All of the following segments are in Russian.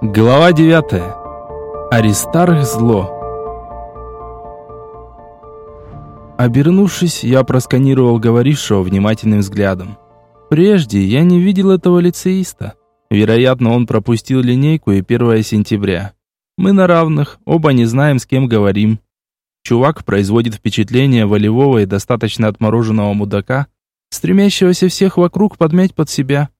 Глава 9. Аристарх зло. Обернувшись, я просканировал говорившего внимательным взглядом. Прежде я не видел этого лицеиста. Вероятно, он пропустил линейку и 1 сентября. Мы на равных, оба не знаем, с кем говорим. Чувак производит впечатление волевого и достаточно отмороженного мудака, стремящегося всех вокруг подмять под себя.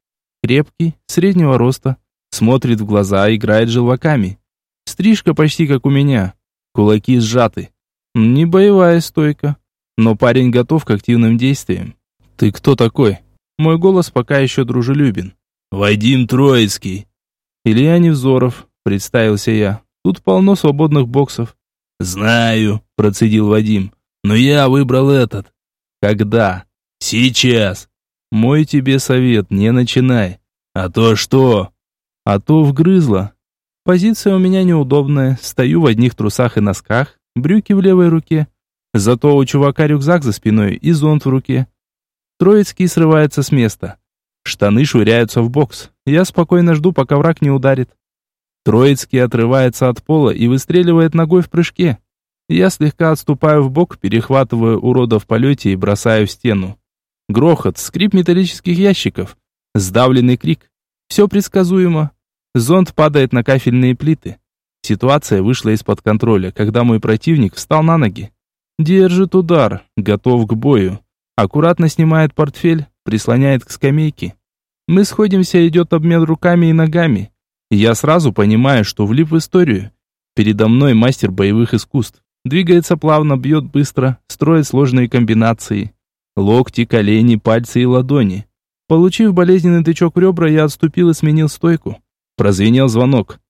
Крепкий, среднего роста, Смотрит в глаза, играет желваками. Стрижка почти как у меня. Кулаки сжаты. Не боевая стойка. Но парень готов к активным действиям. «Ты кто такой?» Мой голос пока еще дружелюбен. «Вадим Троицкий». «Илья Невзоров», представился я. «Тут полно свободных боксов». «Знаю», процедил Вадим. «Но я выбрал этот». «Когда?» «Сейчас». «Мой тебе совет, не начинай». «А то что?» А то вгрызла. Позиция у меня неудобная. Стою в одних трусах и носках, брюки в левой руке. Зато у чувака рюкзак за спиной и зонт в руке. Троицкий срывается с места. Штаны швыряются в бокс. Я спокойно жду, пока враг не ударит. Троицкий отрывается от пола и выстреливает ногой в прыжке. Я слегка отступаю в бок, перехватываю урода в полете и бросаю в стену. Грохот, скрип металлических ящиков, сдавленный крик. Все предсказуемо. Зонд падает на кафельные плиты. Ситуация вышла из-под контроля, когда мой противник встал на ноги. Держит удар, готов к бою. Аккуратно снимает портфель, прислоняет к скамейке. Мы сходимся, идет обмен руками и ногами. Я сразу понимаю, что влип в историю. Передо мной мастер боевых искусств. Двигается плавно, бьет быстро, строит сложные комбинации. Локти, колени, пальцы и ладони. Получив болезненный тычок в ребра, я отступил и сменил стойку. Прозвенел звонок.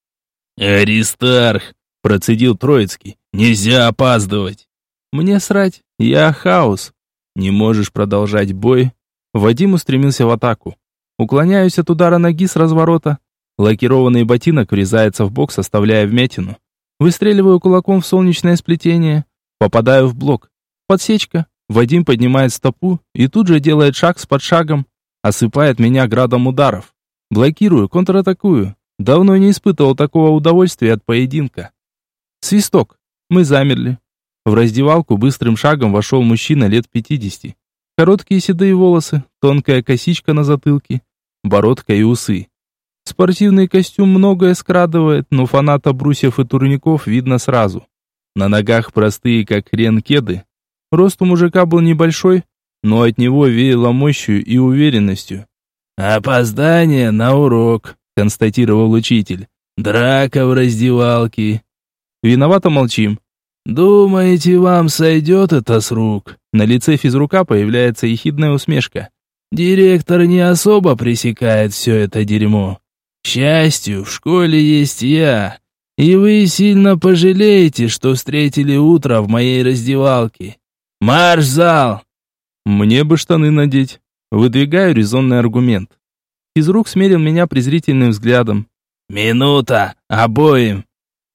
«Аристарх!» – процедил Троицкий. «Нельзя опаздывать!» «Мне срать, я хаос!» «Не можешь продолжать бой?» Вадим устремился в атаку. Уклоняюсь от удара ноги с разворота. Лакированный ботинок врезается в бок, оставляя вмятину. Выстреливаю кулаком в солнечное сплетение. Попадаю в блок. Подсечка. Вадим поднимает стопу и тут же делает шаг с подшагом. Осыпает меня градом ударов. Блокирую, контратакую. Давно не испытывал такого удовольствия от поединка. Свисток. Мы замерли. В раздевалку быстрым шагом вошел мужчина лет 50. Короткие седые волосы, тонкая косичка на затылке, бородка и усы. Спортивный костюм многое скрадывает, но фаната брусьев и турников видно сразу. На ногах простые, как хрен, кеды. Рост у мужика был небольшой, но от него веяло мощью и уверенностью. «Опоздание на урок», констатировал учитель. Драка в раздевалке. Виновато молчим. Думаете, вам сойдет это с рук? На лице физрука появляется ехидная усмешка. Директор не особо пресекает все это дерьмо. К счастью, в школе есть я, и вы сильно пожалеете, что встретили утро в моей раздевалке. Марш в зал! Мне бы штаны надеть. Выдвигаю резонный аргумент. Физрук смерил меня презрительным взглядом. «Минута! Обоим!»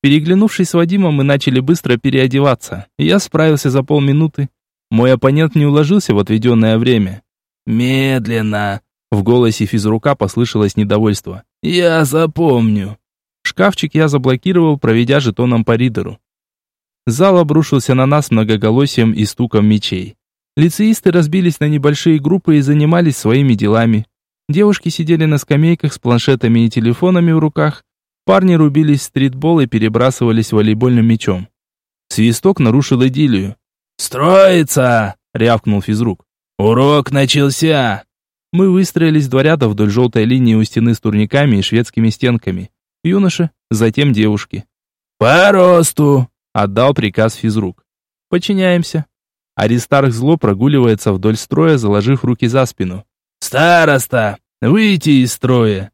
Переглянувшись с Вадимом, мы начали быстро переодеваться. Я справился за полминуты. Мой оппонент не уложился в отведенное время. «Медленно!» В голосе физрука послышалось недовольство. «Я запомню!» Шкафчик я заблокировал, проведя жетоном по ридеру. Зал обрушился на нас многоголосием и стуком мечей. Лицеисты разбились на небольшие группы и занимались своими делами. Девушки сидели на скамейках с планшетами и телефонами в руках. Парни рубились в стритбол и перебрасывались волейбольным мячом. Свисток нарушил идиллию. «Строится!» — рявкнул физрук. «Урок начался!» Мы выстроились два ряда вдоль желтой линии у стены с турниками и шведскими стенками. Юноши, затем девушки. «По росту!» — отдал приказ физрук. «Подчиняемся». Аристарх зло прогуливается вдоль строя, заложив руки за спину. «Староста! Выйти из строя!»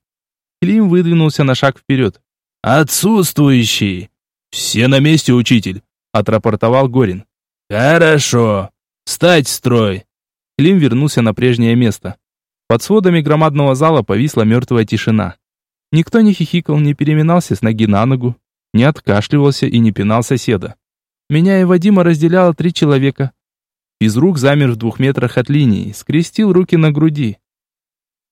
Клим выдвинулся на шаг вперед. «Отсутствующий!» «Все на месте, учитель!» — отрапортовал Горин. «Хорошо! Встать в строй!» Клим вернулся на прежнее место. Под сводами громадного зала повисла мертвая тишина. Никто не хихикал, не переминался с ноги на ногу, не откашливался и не пинал соседа. Меня и Вадима разделяло три человека. Физрук замер в двух метрах от линии, скрестил руки на груди.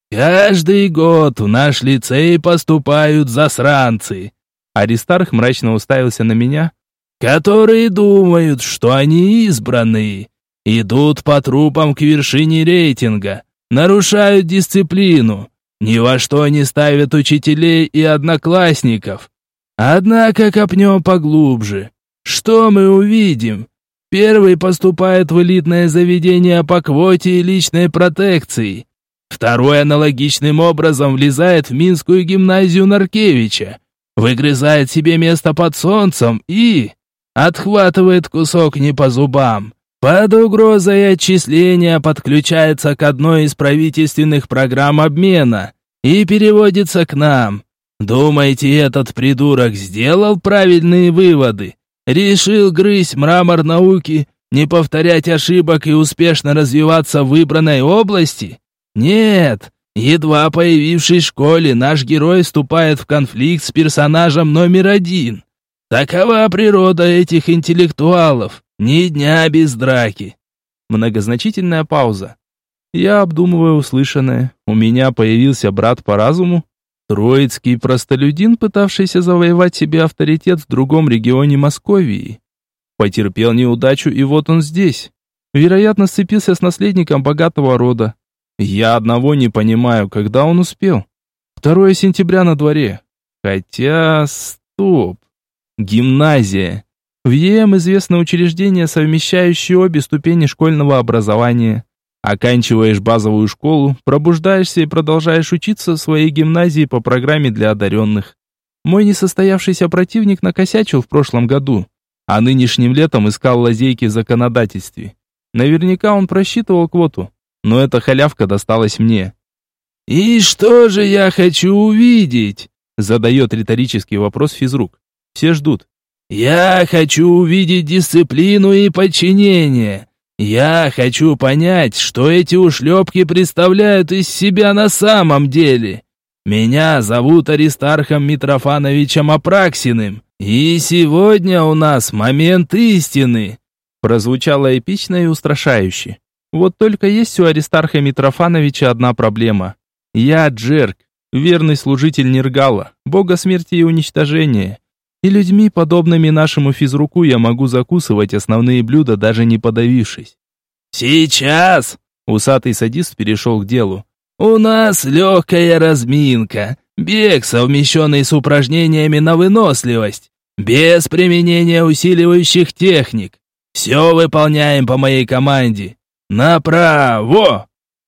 Каждый год в наш лицей поступают засранцы. Аристарх мрачно уставился на меня, которые думают, что они избранные, идут по трупам к вершине рейтинга, нарушают дисциплину, ни во что не ставят учителей и одноклассников. Однако копнем поглубже. Что мы увидим? Первый поступает в элитное заведение по квоте и личной протекции. Второй аналогичным образом влезает в Минскую гимназию Наркевича, выгрызает себе место под солнцем и... отхватывает кусок не по зубам. Под угрозой отчисления подключается к одной из правительственных программ обмена и переводится к нам. Думаете, этот придурок сделал правильные выводы? Решил грызть мрамор науки, не повторять ошибок и успешно развиваться в выбранной области? Нет, едва появившись в школе, наш герой вступает в конфликт с персонажем номер один. Такова природа этих интеллектуалов. Ни дня без драки. Многозначительная пауза. Я обдумываю услышанное. У меня появился брат по разуму. Троицкий простолюдин, пытавшийся завоевать себе авторитет в другом регионе Московии. Потерпел неудачу, и вот он здесь. Вероятно, сцепился с наследником богатого рода. Я одного не понимаю, когда он успел. 2 сентября на дворе. Хотя, стоп. Гимназия. В ЕМ известно учреждение, совмещающее обе ступени школьного образования. Оканчиваешь базовую школу, пробуждаешься и продолжаешь учиться в своей гимназии по программе для одаренных. Мой несостоявшийся противник накосячил в прошлом году, а нынешним летом искал лазейки в законодательстве. Наверняка он просчитывал квоту, но эта халявка досталась мне. «И что же я хочу увидеть?» задает риторический вопрос физрук. Все ждут. Я хочу увидеть дисциплину и подчинение. Я хочу понять, что эти ушлепки представляют из себя на самом деле. Меня зовут Аристархом Митрофановичем Апраксиным, и сегодня у нас момент истины. Прозвучало эпично и устрашающе. Вот только есть у Аристарха Митрофановича одна проблема. Я Джерк, верный служитель Нергала, бога смерти и уничтожения. И людьми, подобными нашему физруку, я могу закусывать основные блюда, даже не подавившись. «Сейчас!» — усатый садист перешел к делу. «У нас легкая разминка, бег, совмещенный с упражнениями на выносливость, без применения усиливающих техник. Все выполняем по моей команде. Направо!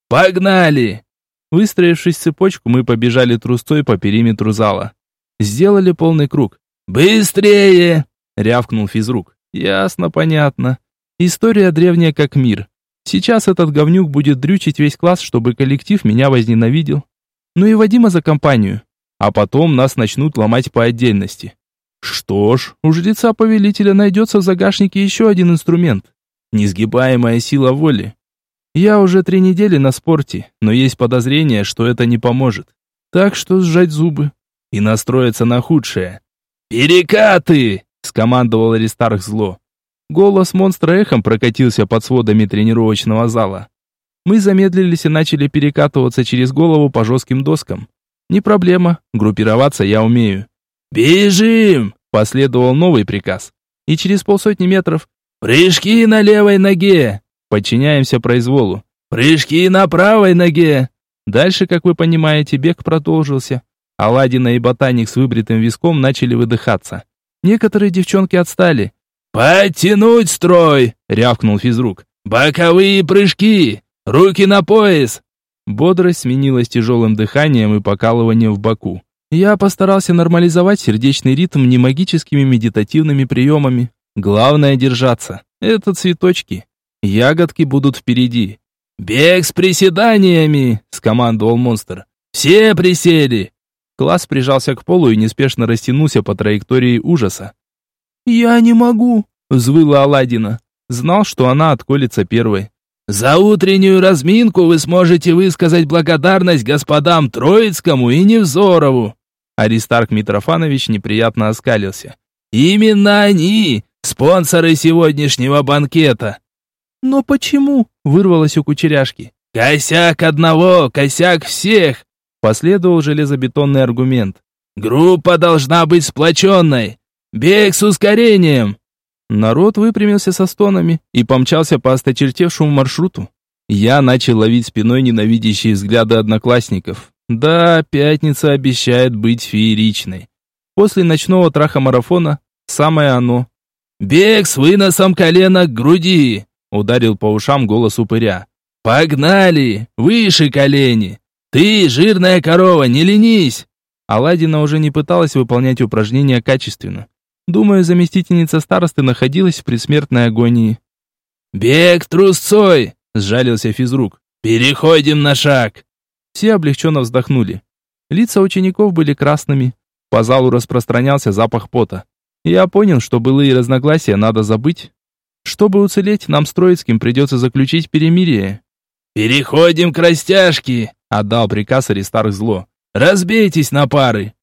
Погнали!» Выстроившись цепочку, мы побежали трустой по периметру зала. Сделали полный круг. «Быстрее!» — рявкнул физрук. «Ясно, понятно. История древняя как мир. Сейчас этот говнюк будет дрючить весь класс, чтобы коллектив меня возненавидел. Ну и Вадима за компанию. А потом нас начнут ломать по отдельности. Что ж, у жреца-повелителя найдется в загашнике еще один инструмент. Несгибаемая сила воли. Я уже три недели на спорте, но есть подозрение, что это не поможет. Так что сжать зубы и настроиться на худшее. «Перекаты!» — скомандовал Аристарх зло. Голос монстра эхом прокатился под сводами тренировочного зала. Мы замедлились и начали перекатываться через голову по жестким доскам. Не проблема, группироваться я умею. «Бежим!» — последовал новый приказ. И через полсотни метров «Прыжки на левой ноге!» Подчиняемся произволу. «Прыжки на правой ноге!» Дальше, как вы понимаете, бег продолжился. Аладдина и ботаник с выбритым виском начали выдыхаться. Некоторые девчонки отстали. «Подтянуть строй!» — рявкнул физрук. «Боковые прыжки! Руки на пояс!» Бодрость сменилась тяжелым дыханием и покалыванием в боку. Я постарался нормализовать сердечный ритм не магическими медитативными приемами. Главное держаться. Это цветочки. Ягодки будут впереди. «Бег с приседаниями!» — скомандовал монстр. «Все присели! Класс прижался к полу и неспешно растянулся по траектории ужаса. «Я не могу», — взвыла Аладдина. Знал, что она отколется первой. «За утреннюю разминку вы сможете высказать благодарность господам Троицкому и Невзорову». Аристарх Митрофанович неприятно оскалился. «Именно они, спонсоры сегодняшнего банкета». «Но почему?» — вырвалось у кучеряшки. «Косяк одного, косяк всех!» Последовал железобетонный аргумент. «Группа должна быть сплоченной! Бег с ускорением!» Народ выпрямился со стонами и помчался по осточертевшему маршруту. Я начал ловить спиной ненавидящие взгляды одноклассников. Да, пятница обещает быть фееричной. После ночного траха-марафона самое оно. «Бег с выносом колена к груди!» Ударил по ушам голос упыря. «Погнали! Выше колени! Ты, жирная корова, не ленись!» Аладдина уже не пыталась выполнять упражнения качественно. Думаю, заместительница старосты находилась в предсмертной агонии. «Бег трусцой!» – сжалился физрук. «Переходим на шаг!» Все облегченно вздохнули. Лица учеников были красными. По залу распространялся запах пота. Я понял, что былые разногласия надо забыть. Чтобы уцелеть, нам с Троицким придется заключить перемирие. «Переходим к растяжке!» – отдал приказ Аристарх зло. «Разбейтесь на пары!»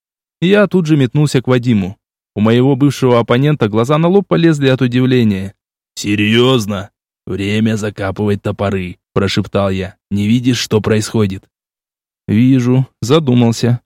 Я тут же метнулся к Вадиму. У моего бывшего оппонента глаза на лоб полезли от удивления. «Серьезно? Время закапывать топоры», – прошептал я. «Не видишь, что происходит?» «Вижу», – задумался.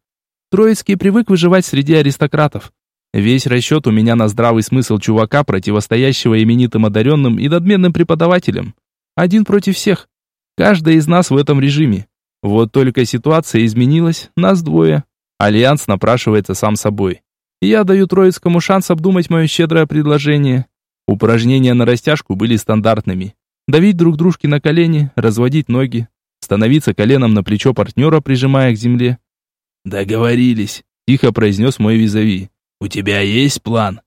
Троицкий привык выживать среди аристократов. Весь расчет у меня на здравый смысл чувака, противостоящего именитым одаренным и надменным преподавателям. Один против всех. Каждый из нас в этом режиме. Вот только ситуация изменилась, нас двое. Альянс напрашивается сам собой. Я даю Троицкому шанс обдумать мое щедрое предложение. Упражнения на растяжку были стандартными. Давить друг дружке на колени, разводить ноги, становиться коленом на плечо партнера, прижимая к земле. «Договорились», – тихо произнес мой визави. «У тебя есть план?»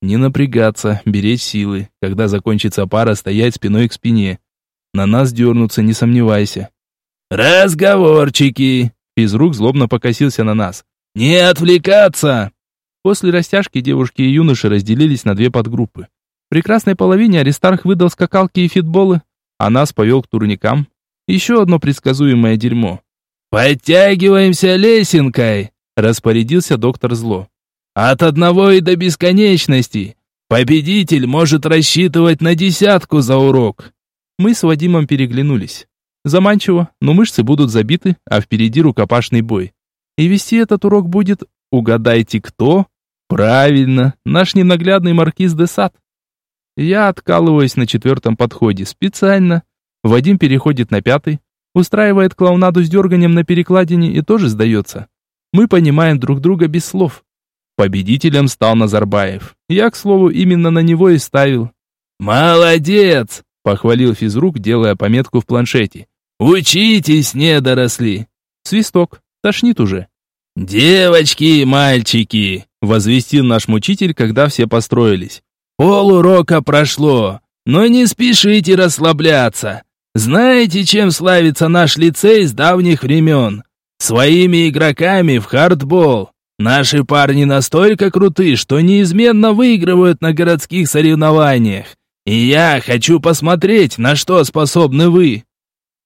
Не напрягаться, беречь силы, когда закончится пара, стоять спиной к спине. На нас дернуться, не сомневайся. «Разговорчики!» Физрук злобно покосился на нас. «Не отвлекаться!» После растяжки девушки и юноши разделились на две подгруппы. В прекрасной половине Аристарх выдал скакалки и фитболы, а нас повел к турникам. Еще одно предсказуемое дерьмо. «Подтягиваемся лесенкой!» распорядился доктор Зло. «От одного и до бесконечности! Победитель может рассчитывать на десятку за урок!» Мы с Вадимом переглянулись. Заманчиво, но мышцы будут забиты, а впереди рукопашный бой. И вести этот урок будет Угадайте, кто? Правильно, наш ненаглядный маркиз де Сад. Я откалываюсь на четвертом подходе, специально. Вадим переходит на пятый, устраивает клоунаду с дерганием на перекладине и тоже сдается. Мы понимаем друг друга без слов. Победителем стал Назарбаев. Я, к слову, именно на него и ставил. «Молодец!» – похвалил физрук, делая пометку в планшете. «Учитесь, недоросли!» Свисток. Тошнит уже. «Девочки и мальчики!» – возвестил наш мучитель, когда все построились. «Пол урока прошло, но не спешите расслабляться. Знаете, чем славится наш лицей с давних времен? Своими игроками в хардбол. Наши парни настолько круты, что неизменно выигрывают на городских соревнованиях. И я хочу посмотреть, на что способны вы».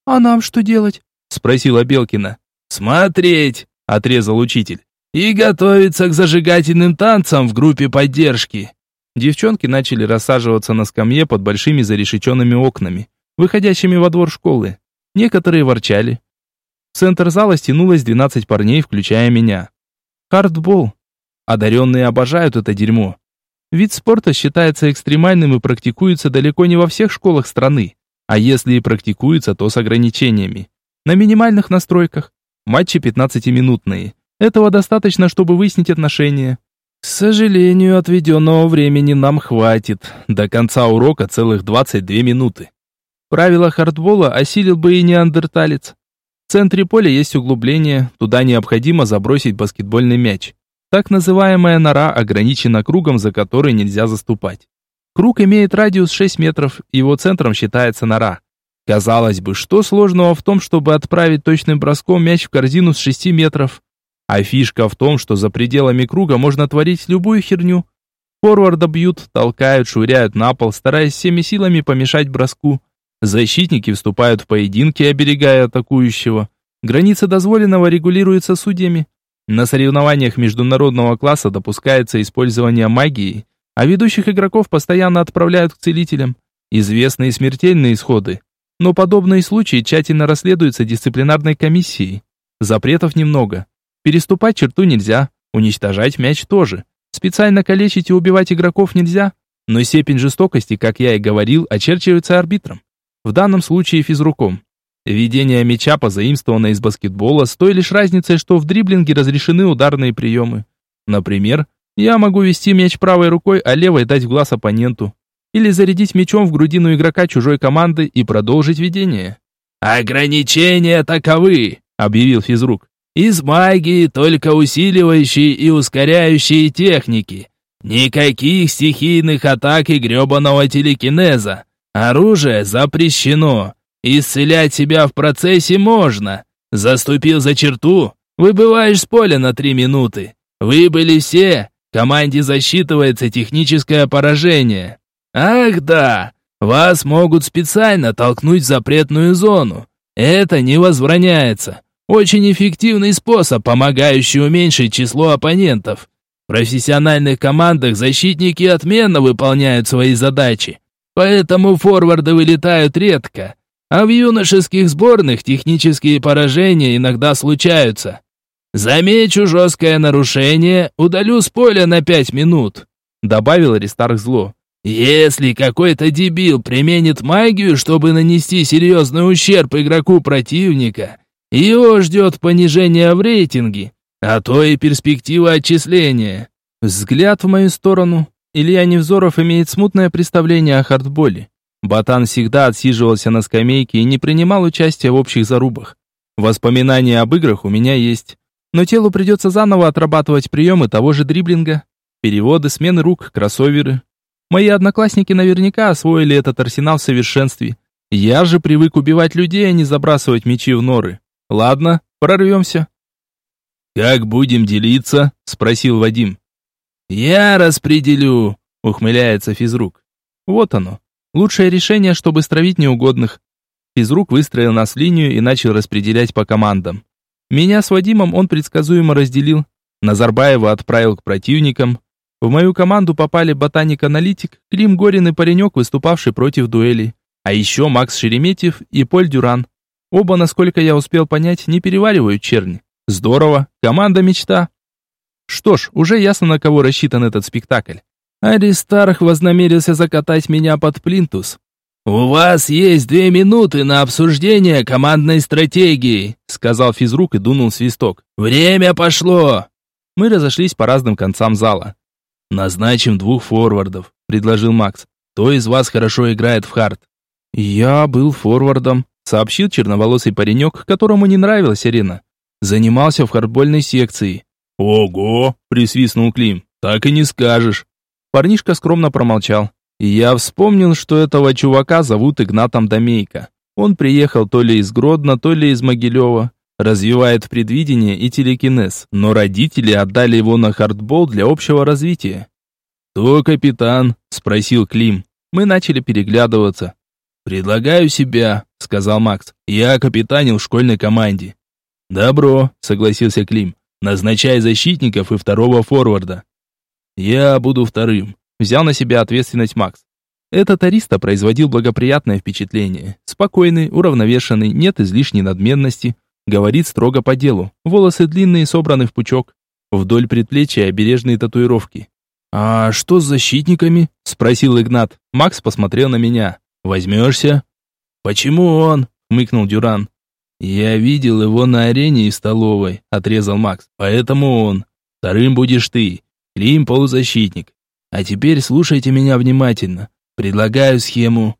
«А нам что делать?» – спросила Белкина. «Смотреть!» отрезал учитель. И готовиться к зажигательным танцам в группе поддержки. Девчонки начали рассаживаться на скамье под большими зарешеченными окнами, выходящими во двор школы. Некоторые ворчали. В центр зала стянулось 12 парней, включая меня. Хардбол. Одаренные обожают это дерьмо. Вид спорта считается экстремальным и практикуется далеко не во всех школах страны. А если и практикуется, то с ограничениями. На минимальных настройках. Матчи 15-минутные. Этого достаточно, чтобы выяснить отношения. К сожалению, отведенного времени нам хватит. До конца урока целых 22 минуты. Правила хардбола осилил бы и неандерталец. В центре поля есть углубление, туда необходимо забросить баскетбольный мяч. Так называемая нора ограничена кругом, за который нельзя заступать. Круг имеет радиус 6 метров, его центром считается нора. Казалось бы, что сложного в том, чтобы отправить точным броском мяч в корзину с 6 метров? А фишка в том, что за пределами круга можно творить любую херню. Форварда бьют, толкают, швыряют на пол, стараясь всеми силами помешать броску. Защитники вступают в поединки, оберегая атакующего. Границы дозволенного регулируются судьями. На соревнованиях международного класса допускается использование магии, а ведущих игроков постоянно отправляют к целителям. Известны и смертельные исходы. Но подобные случаи тщательно расследуются дисциплинарной комиссией. Запретов немного. Переступать черту нельзя, уничтожать мяч тоже. Специально калечить и убивать игроков нельзя, но степень жестокости, как я и говорил, очерчивается арбитром. В данном случае физруком. Ведение мяча позаимствовано из баскетбола с той лишь разницей, что в дриблинге разрешены ударные приемы. Например, я могу вести мяч правой рукой, а левой дать в глаз оппоненту. Или зарядить мячом в грудину игрока чужой команды и продолжить ведение. «Ограничения таковы», — объявил физрук. «Из магии только усиливающие и ускоряющие техники. Никаких стихийных атак и гребаного телекинеза. Оружие запрещено. Исцелять себя в процессе можно. Заступил за черту, выбываешь с поля на три минуты. Выбыли все, команде засчитывается техническое поражение. Ах да, вас могут специально толкнуть в запретную зону. Это не возбраняется. Очень эффективный способ, помогающий уменьшить число оппонентов. В профессиональных командах защитники отменно выполняют свои задачи. Поэтому форварды вылетают редко. А в юношеских сборных технические поражения иногда случаются. Замечу жесткое нарушение, удалю с поля на пять минут», — добавил Аристарх зло. «Если какой-то дебил применит магию, чтобы нанести серьезный ущерб игроку противника, его ждет понижение в рейтинге, а то и перспектива отчисления». Взгляд в мою сторону. Илья Невзоров имеет смутное представление о хардболе. Батан всегда отсиживался на скамейке и не принимал участия в общих зарубах. Воспоминания об играх у меня есть. Но телу придется заново отрабатывать приемы того же дриблинга. Переводы, смены рук, кроссоверы. Мои одноклассники наверняка освоили этот арсенал в совершенстве. Я же привык убивать людей, а не забрасывать мячи в норы. Ладно, прорвемся. «Как будем делиться?» – спросил Вадим. «Я распределю», – ухмыляется физрук. Вот оно. Лучшее решение, чтобы стравить неугодных. Физрук выстроил нас линию и начал распределять по командам. Меня с Вадимом он предсказуемо разделил. Назарбаева отправил к противникам. В мою команду попали ботаник-аналитик, Клим Горин и паренек, выступавший против дуэли. А еще Макс Шереметьев и Поль Дюран. Оба, насколько я успел понять, не переваривают черни. Здорово, команда мечта. Что ж, уже ясно, на кого рассчитан этот спектакль. Аристарх вознамерился закатать меня под плинтус. «У вас есть две минуты на обсуждение командной стратегии», сказал физрук и дунул свисток. «Время пошло!» Мы разошлись по разным концам зала. «Назначим двух форвардов», предложил Макс. «Кто из вас хорошо играет в хард?» «Я был форвардом», сообщил черноволосый паренек, которому не нравилась арена. Занимался в хардбольной секции. «Ого!» – присвистнул Клим. «Так и не скажешь». Парнишка скромно промолчал. Я вспомнил, что этого чувака зовут Игнатом Домейко. Он приехал то ли из Гродно, то ли из Могилева. Развивает предвидение и телекинез, но родители отдали его на хардбол для общего развития. «Кто капитан?» – спросил Клим. Мы начали переглядываться. «Предлагаю себя», – сказал Макс. «Я капитанил в школьной команде». «Добро», – согласился Клим. «Назначай защитников и второго форварда». «Я буду вторым», — взял на себя ответственность Макс. Этот ариста производил благоприятное впечатление. Спокойный, уравновешенный, нет излишней надменности. Говорит строго по делу. Волосы длинные, собраны в пучок. Вдоль предплечья обережные татуировки. «А что с защитниками?» – спросил Игнат. Макс посмотрел на меня. «Возьмешься?» «Почему он?» – хмыкнул Дюран. «Я видел его на арене и столовой», – отрезал Макс. «Поэтому он. Вторым будешь ты. Клим полузащитник. А теперь слушайте меня внимательно. Предлагаю схему.